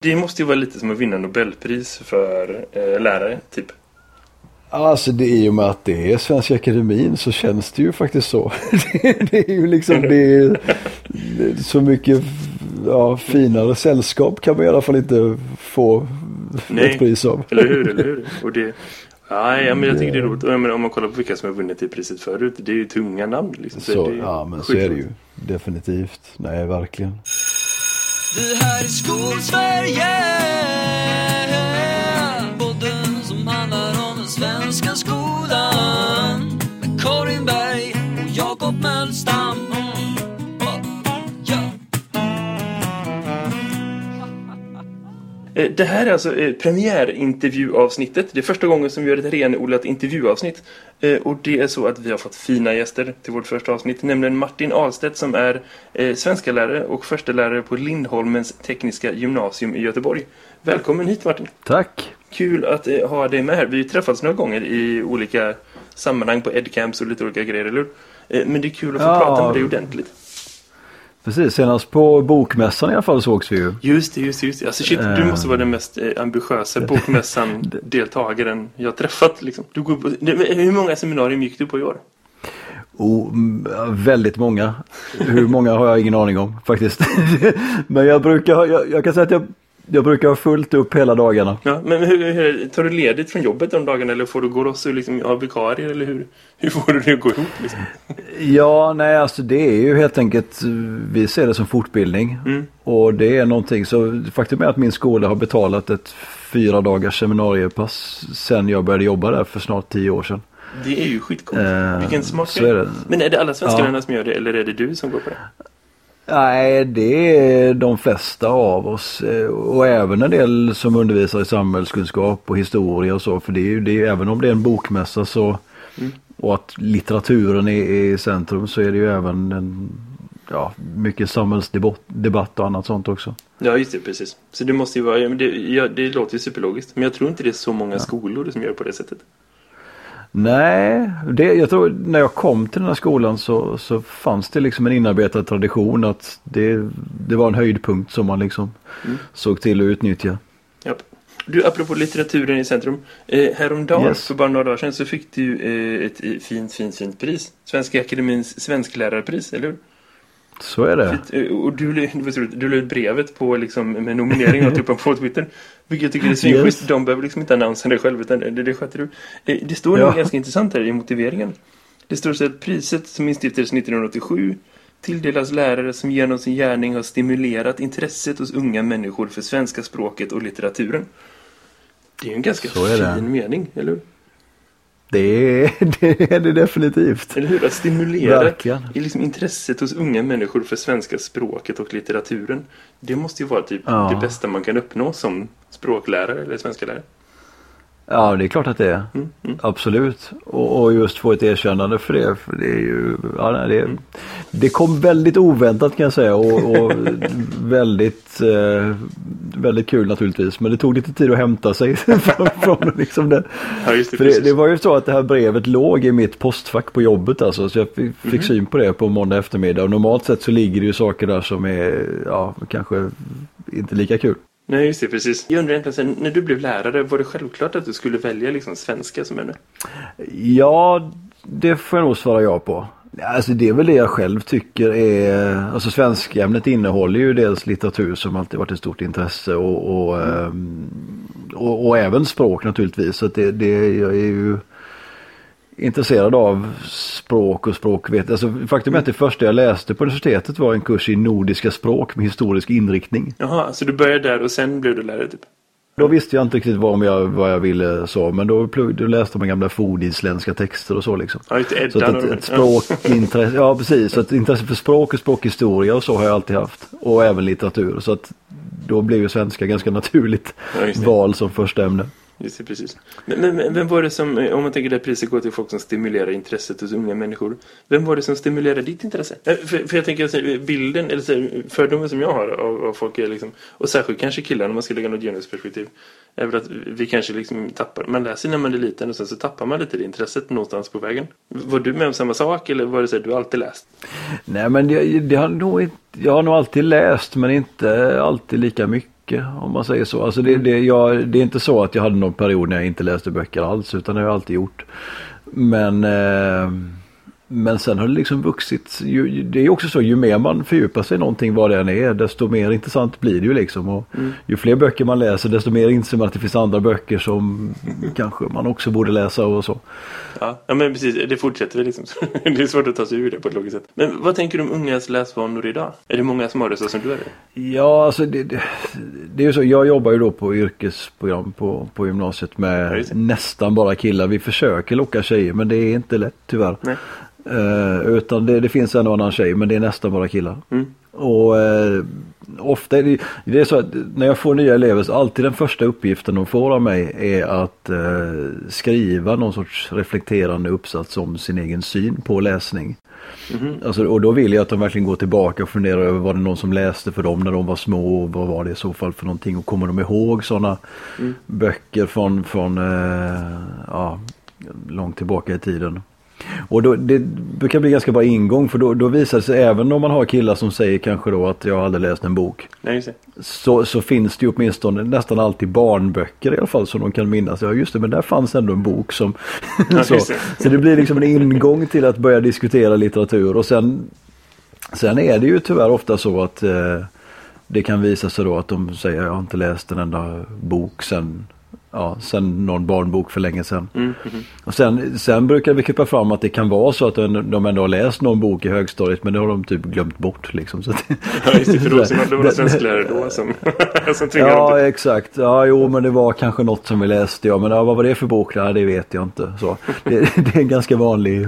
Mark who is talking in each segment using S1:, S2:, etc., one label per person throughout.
S1: Det måste ju vara lite som att vinna Nobelpris för eh, lärare, typ.
S2: Alltså det är ju med att det är Svenska Akademin så känns det ju faktiskt så. det, det är ju liksom det är, det så mycket ja, finare sällskap kan man i alla fall inte få
S1: Nej.
S2: ett pris av.
S1: Eller hur, eller hur? Och det, ja, men jag tycker det är roligt. Och jag menar, om man kollar på vilka som har vunnit det priset förut, det är ju tunga namn. Liksom.
S2: Så,
S1: det är
S2: ja men så är det ju. Definitivt. Nej verkligen.
S3: Vi här i Skolsverige.
S1: Det här är alltså eh, premiärintervjuavsnittet. Det är första gången som vi gör ett renodlat intervjuavsnitt. Eh, Och det är så att vi har fått fina gäster till vårt första avsnitt. Nämligen Martin Ahlstedt som är eh, svenska lärare och första lärare på Lindholmens tekniska gymnasium i Göteborg. Välkommen hit Martin.
S2: Tack.
S1: Kul att eh, ha dig med här. Vi har ju träffats några gånger i olika sammanhang på edcamps och lite olika grejer, eller hur? Eh, Men det är kul att få
S2: Ja.
S1: prata med dig ordentligt.
S2: Precis, senast på bokmässan i alla fall sågs vi ju.
S1: Just det, just det, just det. Alltså shit, du
S2: Eh.
S1: måste vara den mest eh, ambitiösa bokmässan-deltagaren jag träffat liksom. Du går på, hur många seminarium gick du på i år?
S2: Oh, väldigt många. Hur många har jag ingen aning om faktiskt. Men jag brukar, jag, jag kan säga att jag, jag brukar ha fullt upp hela dagarna.
S1: Ja, men hur, hur, tar du ledigt från jobbet de dagarna eller får du gå loss och liksom, ha vikarier eller hur, hur får du det att gå ihop liksom?
S2: Ja, nej alltså det är ju helt enkelt, vi ser det som fortbildning.
S1: Mm.
S2: Och det är någonting, så faktum är att min skola har betalat ett fyra dagars seminariepass sen jag började jobba där för snart tio år sedan.
S1: Det är ju skitcoolt.
S2: Eh,
S1: Vilken smart grej. Men är det alla svenska
S2: Ja.
S1: som gör det eller är det du som går på det?
S2: Nej, det är de flesta av oss eh, och även en del som undervisar i samhällskunskap och historia och så. För det är ju det, även om det är en bokmässa så
S1: Mm.
S2: och att litteraturen är, är i centrum så är det ju även en, ja, mycket samhällsdebatt debatt och annat sånt också.
S1: Ja, just det, precis. Så det måste ju vara, ja, det, ja, det låter ju superlogiskt. Men jag tror inte det är så många skolor som gör på det sättet.
S2: Nej, det, jag tror när jag kom till den här skolan så, så fanns det liksom en inarbetad tradition att det, det var en höjdpunkt som man liksom
S1: Mm.
S2: såg till att utnyttja.
S1: Japp. Du, apropå litteraturen i centrum. Eh, häromdagen,
S2: Yes.
S1: för bara några dagar sedan, så fick du eh, ett fint, fint, fint pris. Svenska Akademins svensklärarpris, eller hur?
S2: Så är det.
S1: Eh, Och du, det du ut brevet på, liksom, med nominering och typ på Twitter. Vilket jag tycker är svinschysst.
S2: Yes.
S1: De behöver liksom inte annonsera det själv, utan det, det sköter du. Eh, det står
S2: Ja.
S1: något ganska intressant här i motiveringen. Det står så att priset som instiftades 1987 tilldelas lärare som genom sin gärning har stimulerat intresset hos unga människor för svenska språket och litteraturen. Det är ju en ganska
S2: det.
S1: fin mening, eller hur?
S2: Det är det, är det definitivt.
S1: Eller hur? Att stimulera
S2: Verkligen.
S1: i liksom intresset hos unga människor för svenska språket och litteraturen. Det måste ju vara typ
S2: Ja.
S1: det bästa man kan uppnå som språklärare eller svenska lärare.
S2: Ja, det är klart att det är.
S1: Mm, mm.
S2: Absolut. Och, och just få ett erkännande för det. För det är ju, ja, nej, det,
S1: Mm.
S2: det kom väldigt oväntat kan jag säga och, och väldigt, eh, väldigt kul naturligtvis. Men det tog lite tid att hämta sig från, från liksom det.
S1: Ja, det.
S2: För det, det var ju så att det här brevet låg i mitt postfack på jobbet alltså. Så jag fick,
S1: Mhm.
S2: fick syn på det på måndag eftermiddag. Och normalt sett så ligger det ju saker där som är, ja, kanske inte lika kul.
S1: Nej, just det. Precis. Jag undrar egentligen, när du blev lärare, var det självklart att du skulle välja liksom svenska som ämne?
S2: Ja, det får jag nog svara ja på. Alltså det är väl det jag själv tycker är, alltså svenskämnet innehåller ju dels litteratur som alltid varit ett stort intresse och, och, ehm, och, och även språk naturligtvis. Så det, det, jag är ju intresserad av språk och språkvet. Alltså faktum är att det första jag läste på universitetet var en kurs i nordiska språk med historisk inriktning.
S1: Jaha, så du började där och sen blev du lärare typ?
S2: Då visste jag inte riktigt vad, jag, vad jag ville så, men då, då läste man gamla fordisländska texter och så liksom.
S1: Ja, det.
S2: Så att ett, ett språkintresse, ja precis, så ett intresse för språk och språkhistoria och så har jag alltid haft. Och även litteratur. Så att då blev ju svenska ganska naturligt
S1: Ja,
S2: val som första ämne.
S1: Just det, precis. Men, men, men vem var det som, eh, om man tänker där priset går till folk som stimulerar intresset hos unga människor. Vem var det som stimulerade ditt intresse? Eh, för, för jag tänker så bilden, eller så fördomen som jag har av, av folk är liksom, och särskilt kanske killar om man ska lägga något genusperspektiv, är väl att vi kanske liksom tappar, man läser när man är liten och sen så tappar man lite det intresset någonstans på vägen. Var du med om samma sak eller var det så att du alltid läst?
S2: Nej men det, det har nog inte, jag har nog alltid läst men inte alltid lika mycket mycket om man säger så. Alltså det, det, jag, det är inte så att jag hade någon period när jag inte läste böcker alls utan det har jag alltid gjort. Men eh, men sen har det liksom vuxit. Ju, det är också så ju mer man fördjupar sig i någonting vad det än är desto mer intressant blir det ju liksom. Och
S1: Mm.
S2: Ju fler böcker man läser desto mer inser man att det finns andra böcker som kanske man också borde läsa och så.
S1: Ja, ja men precis. Det fortsätter liksom. det är svårt att ta sig ur det på ett logiskt sätt. Men vad tänker du om ungas läsvanor idag? Är det många som har det så som du är det?
S2: Ja, alltså det, det, det är ju så. Jag jobbar ju då på yrkesprogram på, på gymnasiet
S1: Ja,
S2: med
S1: det.
S2: nästan bara killar. Vi försöker locka tjejer men det är inte lätt tyvärr.
S1: Nej.
S2: Eh, utan det, det finns en och annan tjej men det är nästan bara killar.
S1: Mm.
S2: Och eh, ofta är det, det är så att när jag får nya elever så alltid den första uppgiften de får av mig är att eh, skriva någon sorts reflekterande uppsats om sin egen syn på läsning.
S1: Mhm.
S2: Alltså, och då vill jag att de verkligen går tillbaka och funderar över var det någon som läste för dem när de var små och vad var det i så fall för någonting och kommer de ihåg sådana
S1: Mm.
S2: böcker från, från eh, ja, långt tillbaka i tiden. Och då, det brukar bli ganska bra ingång för då, då visar det sig även om man har killar som säger kanske då att jag aldrig läst en bok.
S1: Nej.
S2: Så, så finns det ju åtminstone nästan alltid barnböcker i alla fall som de kan minnas. Ja just det men där fanns ändå en bok som...
S1: Ja,
S2: så,
S1: det.
S2: så det blir liksom en ingång till att börja diskutera litteratur och sen Sen är det ju tyvärr ofta så att eh, det kan visa sig då att de säger jag har inte läst en enda bok sen, ja, sen någon barnbok för länge sedan.
S1: Mm. mhm.
S2: Och sen, sen brukar vi klippa fram att det kan vara så att de ändå har läst någon bok i högstadiet men det har de typ glömt bort liksom. Så att,
S1: Ja, just det. För då, det var svensklärare då som, som tvingade dem
S2: Ja
S1: till...
S2: exakt, ja jo men det var kanske något som vi läste ja men ja, vad var det för bok? Ja, det vet jag inte. Så, det, det är en ganska vanlig,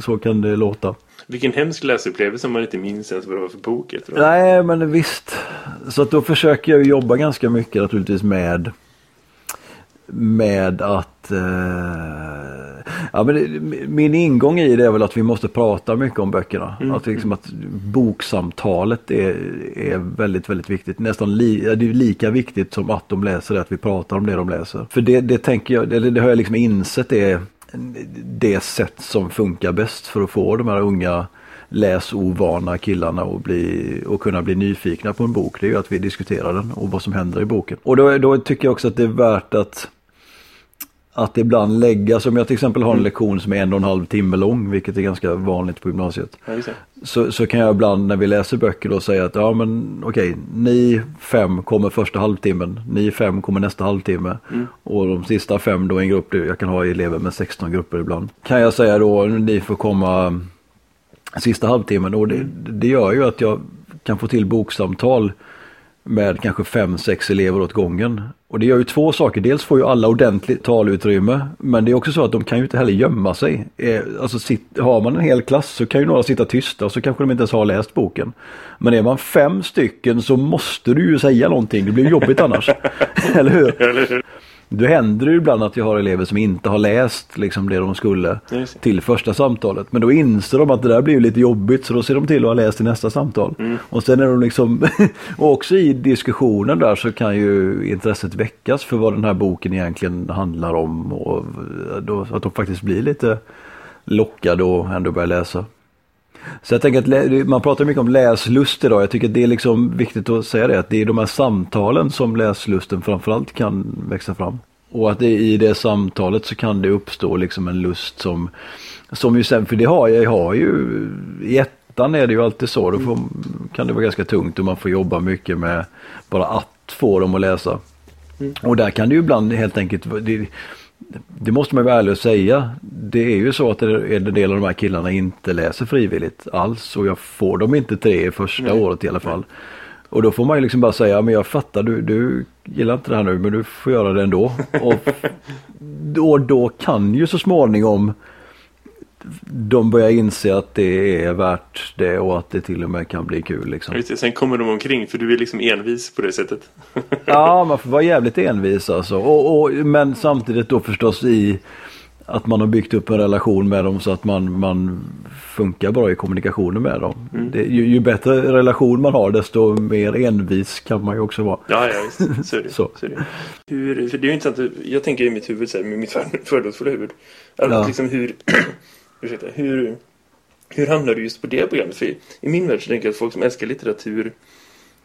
S2: så kan det låta.
S1: Vilken hemsk läsupplevelse om man inte minns ens vad det var för bok.
S2: Nej men visst. Så att då försöker jag jobba ganska mycket naturligtvis med med att eh, ja, men min ingång i det är väl att vi måste prata mycket om böckerna. Att, liksom att boksamtalet är, är väldigt, väldigt viktigt. Nästan li, det är lika viktigt som att de läser det, att vi pratar om det de läser. För det, det tänker jag, det, det har jag liksom insett är det sätt som funkar bäst för att få de här unga läsovana killarna och, bli, och kunna bli nyfikna på en bok. Det är ju att vi diskuterar den och vad som händer i boken. Och då, då tycker jag också att det är värt att att ibland lägga, som jag till exempel har en lektion som är en och en halv timme lång, vilket är ganska vanligt på gymnasiet.
S1: Ja.
S2: Så, så kan jag ibland när vi läser böcker då säga att ja men okej, ni fem kommer första halvtimmen, ni fem kommer nästa halvtimme och de sista fem då är en grupp, jag kan ha elever med 16 grupper ibland. Kan jag säga då, ni får komma sista halvtimmen och det, det gör ju att jag kan få till boksamtal med kanske fem, sex elever åt gången. Och det gör ju två saker. Dels får ju alla ordentligt talutrymme. Men det är också så att de kan ju inte heller gömma sig. Eh, alltså sit, har man en hel klass så kan ju några sitta tysta och så kanske de inte ens har läst boken. Men är man fem stycken så måste du ju säga någonting. Det blir jobbigt annars. Eller hur?
S1: Eller hur?
S2: Då händer det ju ibland att jag har elever som inte har läst liksom det de skulle
S1: just det.
S2: till första samtalet. Men då inser de att det där blir lite jobbigt så då ser de till att ha läst i nästa samtal.
S1: Mm.
S2: Och sen är de liksom, och också i diskussionen där så kan ju intresset väckas för vad den här boken egentligen handlar om. Och då, att de faktiskt blir lite lockade och ändå börjar läsa. Så jag tänker att man pratar mycket om läslust idag. Jag tycker att det är liksom viktigt att säga det. Att det är de här samtalen som läslusten framförallt kan växa fram. Och att det, i det samtalet så kan det uppstå liksom en lust som, som ju sen, för det har jag, har ju, i ettan är det ju alltid så. Då får, kan det vara ganska tungt och man får jobba mycket med bara att få dem att läsa. Och där kan det ju ibland helt enkelt, det, det måste man vara ärlig och säga. Det är ju så att det- en del av de här killarna inte läser frivilligt alls och jag får dem inte tre i första
S1: Nej.
S2: året i alla fall. Och då får man ju liksom bara säga, men jag fattar, du, du gillar inte det här nu men du får göra det ändå. Och då, då kan ju så småningom de börjar inse att det är värt det och att det till och med kan bli kul. Liksom.
S1: Det. Sen kommer de omkring för du är liksom envis på det sättet.
S2: Ja, man får vara jävligt envis alltså. Och, och, men samtidigt då förstås i att man har byggt upp en relation med dem så att man, man funkar bra i kommunikationen med dem. Det, ju, ju bättre relation man har desto mer envis kan man ju också vara.
S1: Ja, ja visst. Så är det.
S2: Så.
S1: Så. är det. Hur, för det är ju intressant. Jag tänker i mitt huvud, så här, med mitt för- fördomsfulla huvud. Att
S2: Ja.
S1: liksom hur, ursäkta, hur, hur hamnar du just på det programmet? För i min värld så tänker jag att folk som älskar litteratur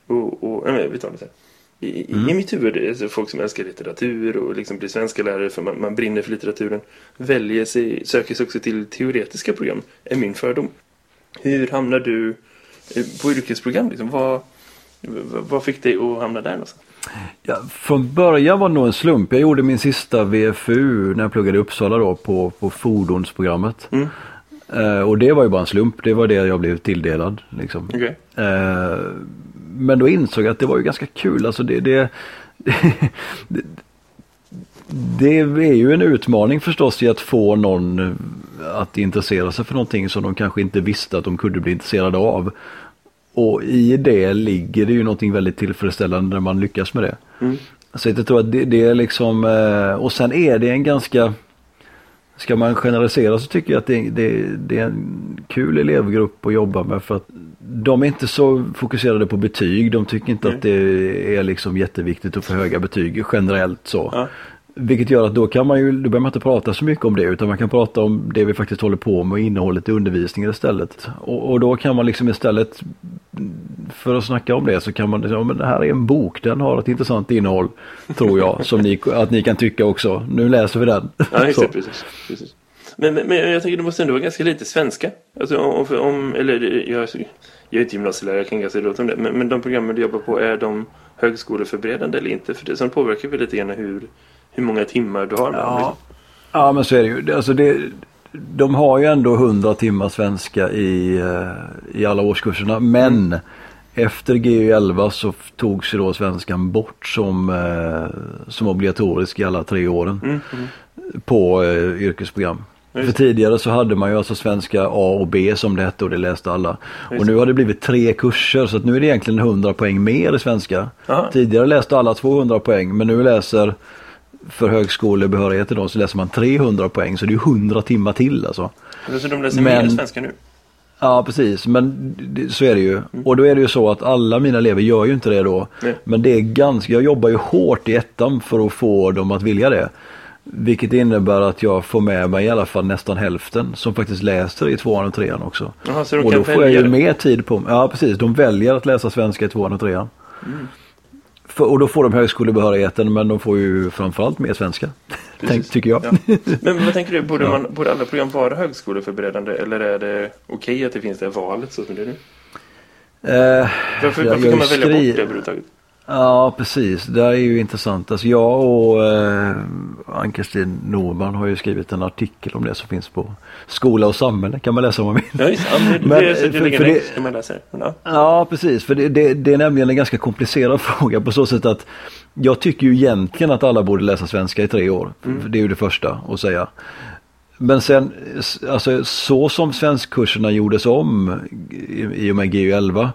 S1: Och, och, nej, vi tar det så här. I, i-
S2: Mm.
S1: I mitt huvud är det folk som älskar litteratur och liksom blir svenska lärare för man, man brinner för litteraturen. Väljer sig, söker sig också till teoretiska program, är min fördom. Hur hamnar du eh, på yrkesprogram? Liksom? Vad, vad, fick dig att hamna där någonstans?
S2: Ja, från början var det nog en slump. Jag gjorde min sista VFU när jag pluggade i Uppsala då på, på fordonsprogrammet.
S1: Mm.
S2: Eh, och det var ju bara en slump. Det var det jag blev tilldelad. Liksom.
S1: Okej.
S2: Eh, men då insåg jag att det var ju ganska kul. Alltså det, det, det, det är ju en utmaning förstås i att få någon att intressera sig för någonting som de kanske inte visste att de kunde bli intresserade av. Och i det ligger det ju någonting väldigt tillfredsställande när man lyckas med det.
S1: Mm.
S2: Så jag tror att det, det är liksom, eh, och sen är det en ganska, ska man generalisera så tycker jag att det, det, det är en kul elevgrupp att jobba med för att de är inte så fokuserade på betyg. De tycker inte
S1: Nej.
S2: att det är liksom jätteviktigt att få höga betyg generellt så.
S1: Ja.
S2: Vilket gör att då kan man ju, då behöver man inte prata så mycket om det utan man kan prata om det vi faktiskt håller på med och innehållet i undervisningen istället. Och, och då kan man liksom istället för att snacka om det så kan man, ja men det här är en bok, den har ett intressant innehåll tror jag som ni, att ni kan tycka också. Nu läser vi den.
S1: Ja, exakt, precis. precis. Men, men, jag tänker det måste ändå vara ganska lite svenska. Alltså om, om- eller jag, jag är inte gymnasielärare, jag kan ganska dåligt om det. Men, men de programmen du jobbar på, är de högskoleförberedande eller inte? För det som påverkar väl lite grann hur, hur många timmar du har med dem.
S2: Ja. ja men så är det ju. Alltså det, de har ju ändå 100 timmar svenska i, eh, i alla årskurserna. Men efter GU11 så togs ju då svenskan bort som, eh, som obligatorisk i alla tre åren.
S1: Mm, mm.
S2: På eh, yrkesprogram.
S1: Ja,
S2: För tidigare så hade man ju alltså svenska A och B som det hette och det läste alla. Och nu har det blivit tre kurser så att nu är det egentligen 100 poäng mer i svenska.
S1: Aha.
S2: Tidigare läste alla 200 poäng men nu läser för högskolebehörighet idag så läser man 300 poäng så det är 100 timmar till alltså.
S1: Så de läser
S2: Men-
S1: mer svenska nu?
S2: Ja precis men så är det ju. Och då är det ju så att alla mina elever gör ju inte det då.
S1: Nej.
S2: Men det är ganska, jag jobbar ju hårt i ettan för att få dem att vilja det. Vilket innebär att jag får med mig i alla fall nästan hälften som faktiskt läser i tvåan och trean också.
S1: De
S2: och då får jag ju
S1: det?
S2: mer tid på mig. Ja precis, de väljer att läsa svenska i tvåan och trean.
S1: Mm.
S2: Och då får de högskolebehörigheten men de får ju framförallt mer svenska. Tänk, tycker jag.
S1: Ja. Men vad tänker du, borde,
S2: Ja.
S1: man, borde alla program vara högskoleförberedande eller är det okej att det finns det valet så som det är nu?
S2: Eh,
S1: Varför, varför kan man välja
S2: skri-
S1: bort det överhuvudtaget?
S2: Ja, precis. Det är ju intressant. Alltså jag och eh, Ann-Kristin Norman har ju skrivit en artikel om det som finns på Skola och samhälle. Kan man läsa om man vill.
S1: Ja, men det,
S2: för- för
S1: det, man. Men, ja.
S2: Ja, precis. För det, det, det är nämligen en ganska komplicerad fråga på så sätt att jag tycker ju egentligen att alla borde läsa svenska i tre år. För Det är ju det första att säga. Men sen, alltså så som svenskkurserna gjordes om i, i och med GU11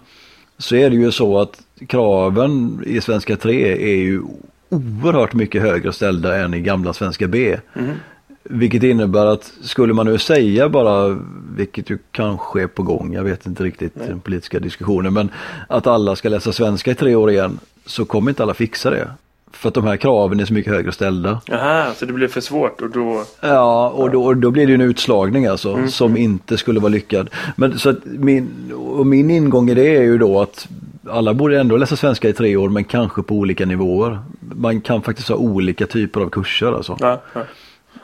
S2: så är det ju så att kraven i svenska 3 är ju oerhört mycket högre ställda än i gamla svenska B. Vilket innebär att skulle man nu säga bara, vilket ju kanske är på gång, jag vet inte riktigt den politiska diskussionen, men att alla ska läsa svenska i tre år igen så kommer inte alla fixa det. För att de här kraven är så mycket högre ställda.
S1: Aha, så det blev för svårt och då...
S2: Ja, och då, och då blir det ju en utslagning alltså som inte skulle vara lyckad. Men så min, och min ingång i det är ju då att alla borde ändå läsa svenska i tre år men kanske på olika nivåer. Man kan faktiskt ha olika typer av kurser alltså.
S1: Ja, ja.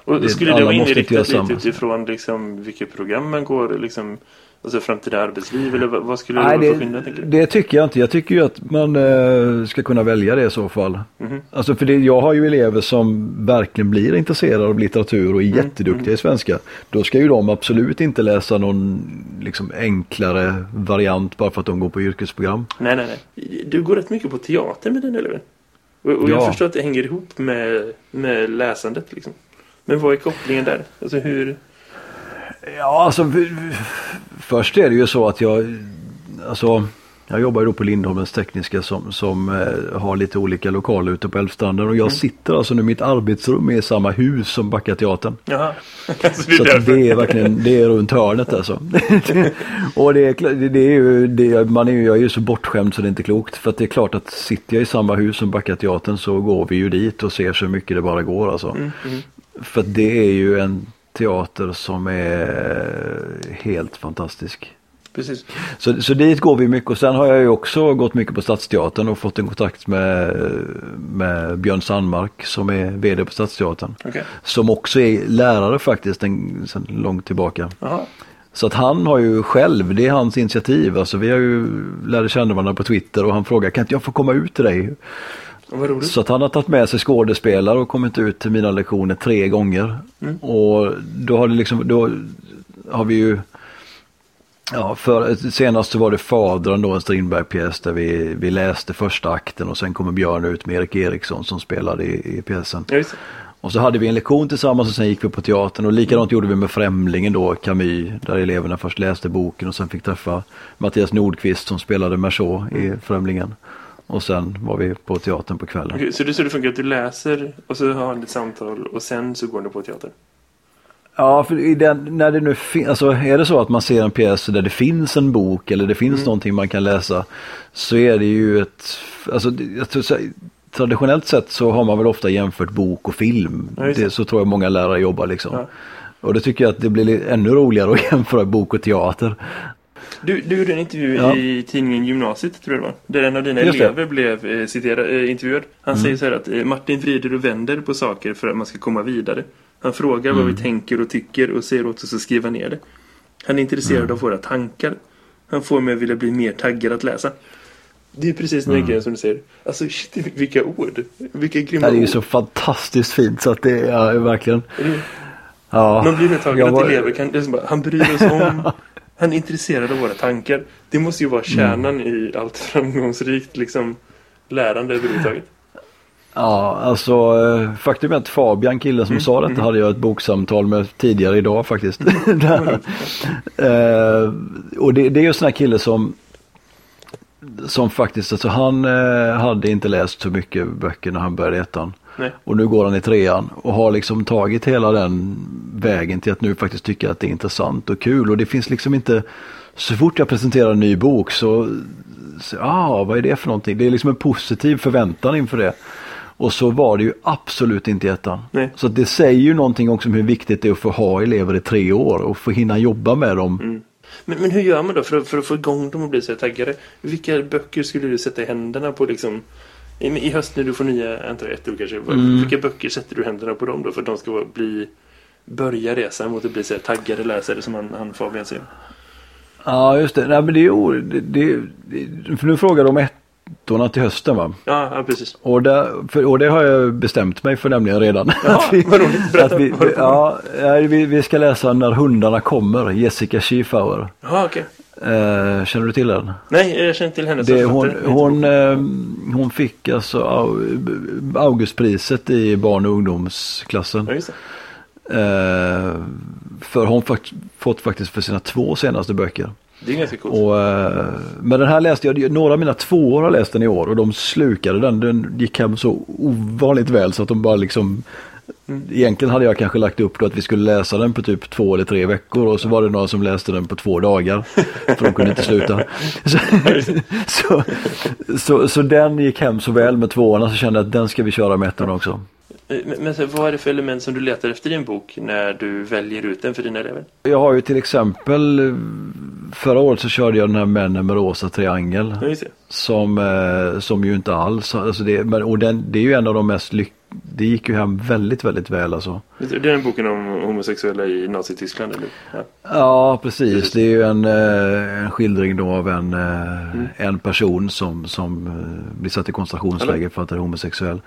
S1: Och
S2: Det-
S1: skulle det vara inriktat lite utifrån liksom, vilket program man går, liksom, alltså framtida arbetsliv eller vad, skulle
S2: Nej,
S1: det vara för
S2: det,
S1: skillnad? du?
S2: det tycker jag inte. Jag tycker ju att man eh, ska kunna välja det i så fall.
S1: Mhm.
S2: Alltså för det, jag har ju elever som verkligen blir intresserade av litteratur och är
S1: Mm,
S2: jätteduktiga i svenska. Då ska ju de absolut inte läsa någon liksom, enklare variant bara för att de går på yrkesprogram.
S1: Nej, nej, nej. Du går rätt mycket på teater med den eleven. Och, och jag
S2: Ja.
S1: förstår att det hänger ihop med, med läsandet liksom. Men vad är kopplingen där? Alltså hur...
S2: Ja, alltså först är det ju så att jag, alltså jag jobbar ju då på Lindholmens tekniska som, som eh, har lite olika lokaler ute på Älvstranden och jag sitter alltså nu, mitt arbetsrum är i samma hus som Backateatern.
S1: Jaha. alltså, det
S2: Så
S1: därför.
S2: det är verkligen, det är runt hörnet alltså. och det är, det det är ju, det, man är ju, jag är ju så bortskämd så det är inte klokt. För att det är klart att sitter jag i samma hus som Backateatern så går vi ju dit och ser så mycket det bara går alltså.
S1: Mm, mm.
S2: För det är ju en teater som är helt fantastisk.
S1: Precis.
S2: Så, så dit går vi mycket och sen har jag ju också gått mycket på Stadsteatern och fått en kontakt med, med Björn Sandmark som är vd på Stadsteatern.
S1: Okej.
S2: Som också är lärare faktiskt en, sedan långt tillbaka.
S1: Jaha.
S2: Så att han har ju själv, det är hans initiativ. Alltså vi har ju lärde känna varandra på Twitter och han frågar kan inte jag få komma ut till dig? Så att han har tagit med sig skådespelare och kommit ut till mina lektioner tre gånger. Och då har det liksom, då har vi ju Ja, för, senast så var det Fadern då, en Strindberg-pjäs där vi, vi läste första akten och sen kommer Björn ut med Erik Eriksson som spelade i, i pjäsen.
S1: Det.
S2: Och så hade vi en lektion tillsammans och sen gick vi på teatern och likadant gjorde vi med Främlingen då, Camus, där eleverna först läste boken och sen fick träffa Mattias Nordqvist som spelade Merceau i Främlingen. Och sen var vi på teatern på kvällen.
S1: Okej, så det så det funkar att du läser och så har ni ett samtal och sen så går ni på teater?
S2: Ja, för den, när det nu finns, alltså är det så att man ser en pjäs där det finns en bok eller det finns
S1: Mm.
S2: någonting man kan läsa så är det ju ett, alltså jag tror, så, traditionellt sett så har man väl ofta jämfört bok och film.
S1: Ja,
S2: det, så tror jag många lärare jobbar liksom.
S1: Ja.
S2: Och det tycker jag att det blir li- ännu roligare att jämföra bok och teater.
S1: Du, du gjorde en intervju
S2: Ja.
S1: i tidningen Gymnasiet, tror jag det var. Där en av dina
S2: Just det.
S1: elever blev eh, citerad, eh, intervjuad. Han säger så här att eh, Martin vrider och vänder på saker för att man ska komma vidare. Han frågar vad vi tänker och tycker och säger åt oss att skriva ner det. Han är intresserad av våra tankar. Han får mig att vilja bli mer taggad att läsa. Det är precis den här grejen som du säger. Alltså shit, vilka ord. Vilka grymma
S2: Det är ju
S1: ord.
S2: så fantastiskt fint så att det är ja, verkligen.
S1: Det-
S2: Ja,
S1: Man blir tagen
S2: jag
S1: att
S2: var-
S1: elever kan, det är som bara, han bryr sig om, han är intresserad av våra tankar. Det måste ju vara kärnan i allt framgångsrikt liksom, lärande överhuvudtaget.
S2: Ja, alltså eh, faktum är att Fabian, killen som sa detta, hade jag ett boksamtal med tidigare idag faktiskt. Där. eh, och det, det är ju en sån här kille som som faktiskt, alltså han eh, hade inte läst så mycket böcker när han började ettan.
S1: Nej.
S2: Och nu går han i trean och har liksom tagit hela den vägen till att nu faktiskt tycka att det är intressant och kul. Och det finns liksom inte, så fort jag presenterar en ny bok så, så ah, vad är det för någonting? Det är liksom en positiv förväntan inför det. Och så var det ju absolut inte i ettan. Så det säger ju någonting också om hur viktigt det är att få ha elever i tre år och få hinna jobba med dem.
S1: Men, men hur gör man då för, att- för att få igång dem och bli så taggade? Vilka böcker skulle du sätta i händerna på liksom i, höst när du får nya, antar jag, ettor kanske.
S2: Mm.
S1: Vilka böcker sätter du händerna på dem då för att de ska bli börja resan mot att bli så här taggade läsare som han, han Fabian säger?
S2: Ja just det, nej men det är det, det, för nu frågar de ettorna till hösten va?
S1: Ja, ja precis.
S2: Och, där, för, och det har jag bestämt mig för nämligen redan.
S1: Ja,
S2: Att vi,
S1: vad roligt. Berätta,
S2: att vi, ja, vi, vi ska läsa När hundarna kommer, Jessica Schiefauer.
S1: Ja, okej.
S2: Eh, känner du till den?
S1: Nej, jag känner till hennes
S2: Det, hon, hon, eh, hon fick alltså Au- Augustpriset i barn och ungdomsklassen.
S1: Ja.
S2: Eh, för hon fakt, fått faktiskt för sina två senaste böcker.
S1: Det är ganska coolt.
S2: Och, eh, men den här läste jag, några av mina tvåor har läst den i år och de slukade den. Den gick hem så ovanligt väl så att de bara liksom Egentligen hade jag kanske lagt upp då att vi skulle läsa den på typ två eller tre veckor och så var det några som läste den på två dagar. För de kunde inte sluta. Så, så, så, så den gick hem så väl med tvåorna så kände jag att den ska vi köra med ettan också.
S1: Eh, Men, men så, vad är det för element som du letar efter i en bok när du väljer ut den för dina elever?
S2: Jag har ju till exempel eh, Förra året så körde jag den här Männen med rosa triangel.
S1: Ja.
S2: Som, eh, som ju inte alls, alltså det, men, och den, det är ju en av de mest lyck, det gick ju hem väldigt, väldigt väl alltså.
S1: Det är den boken om homosexuella i Nazityskland, eller ja.
S2: Ja, precis. Det är ju en, eh, en skildring då av en, eh, en person som, som eh, blir satt i koncentrationsläger för att han är homosexuell.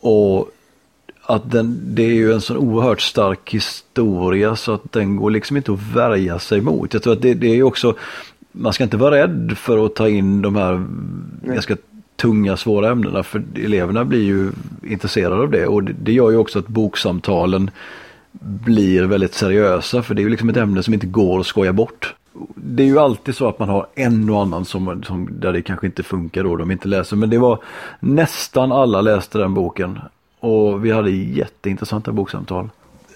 S2: Och att den, det är ju en sån oerhört stark historia så att den går liksom inte att värja sig mot. Jag tror att det, det är ju också, man ska inte vara rädd för att ta in de här ganska tunga svåra ämnena för eleverna blir ju intresserade av det och det, gör ju också att boksamtalen blir väldigt seriösa för det är ju liksom ett ämne som inte går att skoja bort. Det är ju alltid så att man har en och annan som, som där det kanske inte funkar då de inte läser men det var nästan alla läste den boken och vi hade jätteintressanta boksamtal.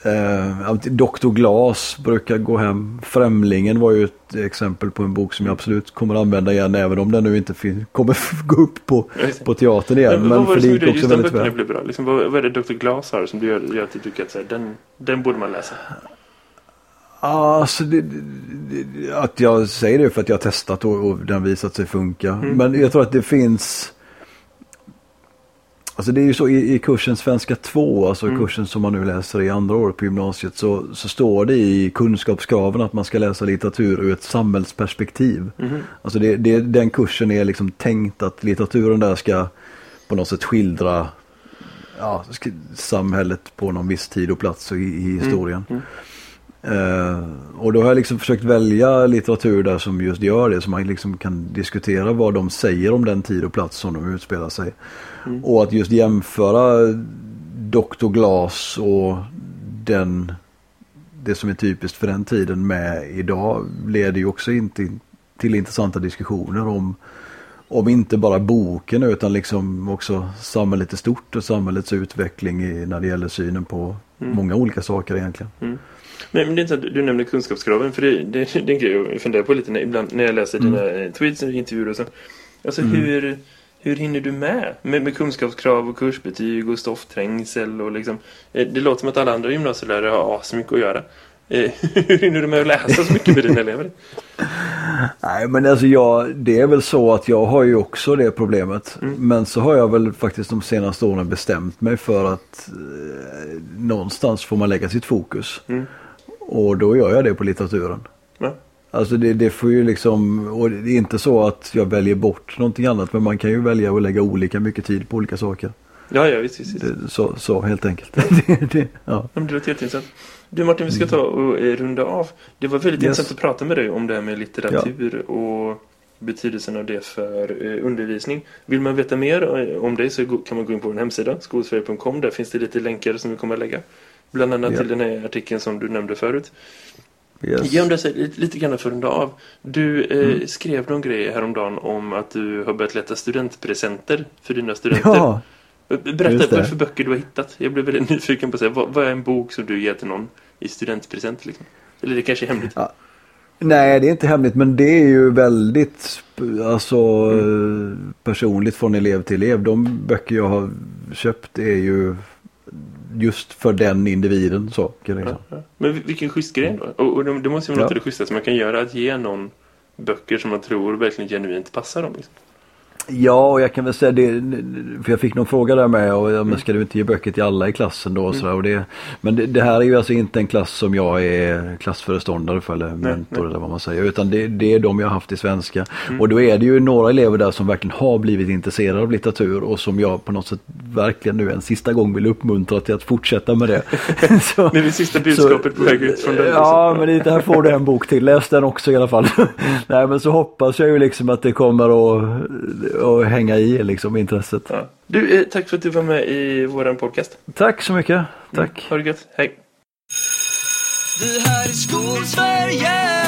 S2: Eh, Dr. Glas brukar gå hem. Främlingen var ju ett exempel på en bok som jag absolut kommer använda igen även om den nu inte kommer gå upp på, på teatern igen.
S1: Men,
S2: Men,
S1: vad var
S2: för
S1: det
S2: gick också väldigt väl.
S1: blev bra? Liksom, vad, vad är det Dr. Glass har som du gör, gör att du tycker att här, den, den borde man läsa?
S2: Ja, Alltså det, det, att jag säger det för att jag har testat och, och den visat sig funka. Men jag tror att det finns... Alltså det är ju så i, i kursen Svenska 2, alltså kursen som man nu läser i andra året på gymnasiet, så, så står det i kunskapskraven att man ska läsa litteratur ur ett samhällsperspektiv. Alltså det, det, den kursen är liksom tänkt att litteraturen där ska på något sätt skildra ja, samhället på någon viss tid och plats i, i historien. Eh, och då har jag liksom försökt välja litteratur där som just gör det. Så man liksom kan diskutera vad de säger om den tid och plats som de utspelar sig. Och att just jämföra Dr. Glas och den, det som är typiskt för den tiden med idag leder ju också inte till intressanta diskussioner om om inte bara boken utan liksom också samhället i stort och samhällets utveckling i, när det gäller synen på många olika saker egentligen.
S1: Men, men det är inte att du nämner kunskapskraven för det, det, det är en grej jag funderar på lite när, ibland när jag läser dina eh, tweets och intervjuer och så. Alltså hur, hur hinner du med? med? Med kunskapskrav och kursbetyg och stoffträngsel och liksom. eh, Det låter som att alla andra gymnasielärare har så mycket att göra. Eh, Hur hinner du med att läsa så mycket med dina elever?
S2: Nej men alltså jag, det är väl så att jag har ju också det problemet. Men så har jag väl faktiskt de senaste åren bestämt mig för att eh, någonstans får man lägga sitt fokus.
S1: Mm.
S2: Och då gör jag det på litteraturen.
S1: Ja.
S2: Alltså det, det får ju liksom, och det är inte så att jag väljer bort någonting annat men man kan ju välja att lägga olika mycket tid på olika saker.
S1: Ja, ja, visst, visst.
S2: Det, så, så helt enkelt. det, det, ja.
S1: Ja, men det låter jätteintressant. Du Martin, vi ska ta och eh, runda av. Det var väldigt
S2: Yes.
S1: intressant att prata med dig om det här med litteratur och betydelsen av det för eh, undervisning. Vill man veta mer eh, om dig så kan man gå in på vår hemsida, skolsverige.com. Där finns det lite länkar som vi kommer att lägga. Bland annat
S2: Ja.
S1: till den här artikeln som du nämnde förut.
S2: Yes.
S1: Om det sig lite, grann för att runda av. Du eh,
S2: Mm.
S1: skrev någon grej häromdagen om att du har börjat leta studentpresenter för dina studenter.
S2: Ja,
S1: Berätta
S2: Just det.
S1: vad för böcker du har hittat. Jag blev väldigt nyfiken på att säga, vad, vad är en bok som du ger till någon i studentpresent? Liksom? Eller det kanske är hemligt.
S2: Nej, det är inte hemligt men det är ju väldigt alltså, eh, personligt från elev till elev. De böcker jag har köpt är ju just för den individen saker. Liksom.
S1: Men vil- vilken schysst grej då. Och, och det, det måste ju vara något
S2: Ja.
S1: av det schysstaste man kan göra. Att ge någon böcker som man tror verkligen genuint passar dem. Liksom.
S2: Ja, och jag kan väl säga det, för jag fick någon fråga där med och men ska du inte ge böcker till alla i klassen då? Och sådär, och det, men det, det här är ju alltså inte en klass som jag är klassföreståndare för eller mentor
S1: nej.
S2: eller vad man säger. Utan det, det är de jag har haft i svenska. Och då är det ju några elever där som verkligen har blivit intresserade av litteratur och som jag på något sätt verkligen nu en sista gång vill uppmuntra till att fortsätta med det. Så-
S1: Det är det sista budskapet på väg ut från den.
S2: Ja,
S1: liksom.
S2: men det här får du en bok till. Läs den också i alla fall. Nej, men så hoppas jag ju liksom att det kommer att, att hänga i liksom intresset.
S1: Ja. Du, eh, tack för att du var med i våran podcast.
S2: Tack så mycket. Tack.
S1: Ha det gött. Hej.
S3: Det här är Skolsverige